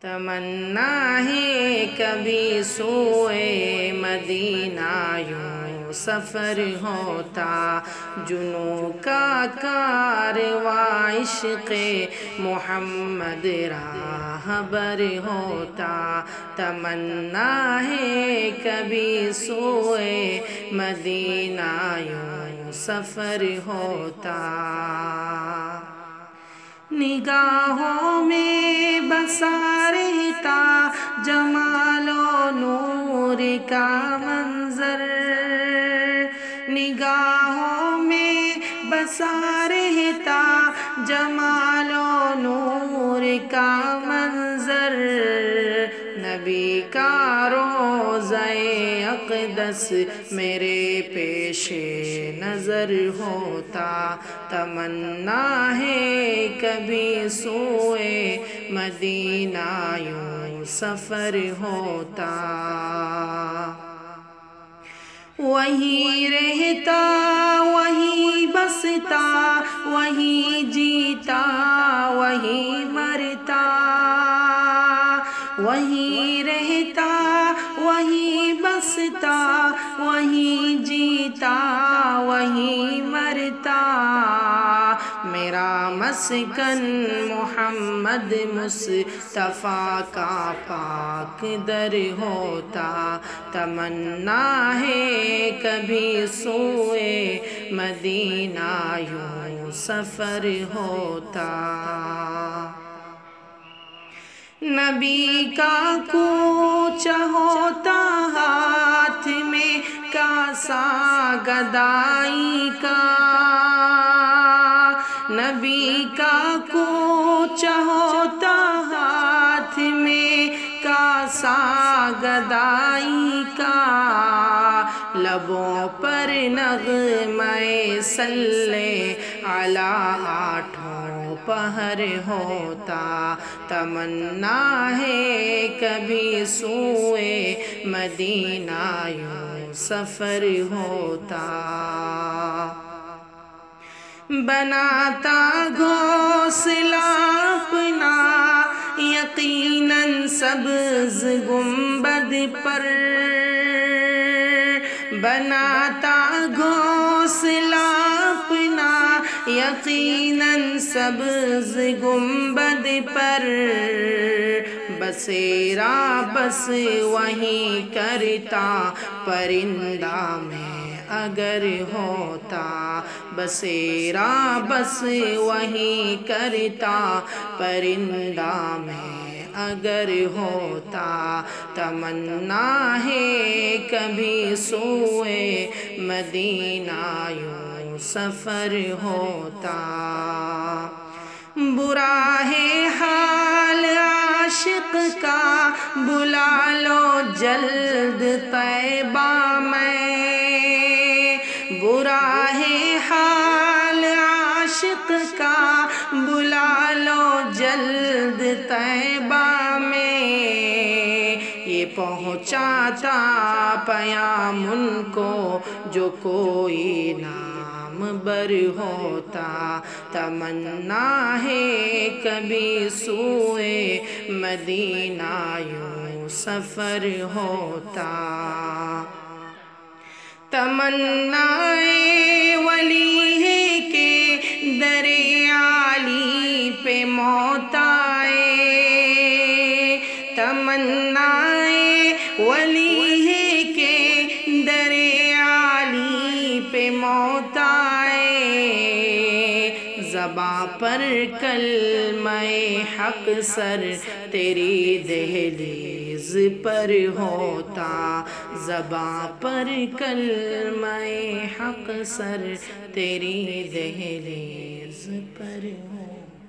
تمنا ہے کبھی سوئے مدینہ یوں سفر ہوتا۔ جنوں کا کارواں عشق محمد راہ بر ہوتا۔ تمنا ہے کبھی سوئے مدینہ یوں سفر ہوتا۔ نگاہوں میں بسا جمال و نور کا منظر نگاہوں میں بسا رہتا جمال و نور کا منظر نبی کا اقدس میرے پیش نظر ہوتا۔ تمنا ہے کبھی سوئے مدینہ یوں سفر ہوتا۔ وہی رہتا، وہی بستا، وہی جیتا، وہی وہی رہتا، وہی بستا، وہی جیتا، وہی مرتا۔ میرا مسکن محمد مصطفیٰ کا پاک در ہوتا۔ تمنا ہے کبھی سوئے، مدینہ یوں سفر ہوتا۔ نبی کا کوچہ ہوتا ہاتھ میں کاسا گدائی کا۔ نبی کا کوچہ ہوتا ہاتھ میں کاسا گدائی کا۔ لبوں پر نغمہ صلی علی آٹھوں پہر ہوتا، تمنا ہے کبھی سوئے مدینہ یوں سفر ہوتا۔ بناتا گھونسلہ اپنا، یقیناً سبز گنبد پر۔ بناتا گھونسلہ اپنا یقیناً سبز گنبد پر بسیرا بس وہیں کرتا پرندہ میں اگر ہوتا، بسیرا بس وہیں کرتا، پرندہ میں اگر ہوتا، تمنا ہے کبھی سوئے، مدینہ یوں سفر ہوتا۔ برا ہے حال عاشق کا، بلا لو جلد طیبہ میں۔ برا ہے حال عاشق کا بلا لو جلد طیبہ میں۔ یہ پہنچاتا پیام ان کو جو کوئی نام بر ہوتا۔ تمنا ہے کبھی سوئے مدینہ یوں سفر ہوتا۔ تمنا تمنا ولی ہے کہ در عالی پہ موت آئے۔ زباں پر کلمہ حق سر تیری دہلیز پر ہوتا۔ زباں پر کلمہ حق سر تیری دہلیز پر ہوتا۔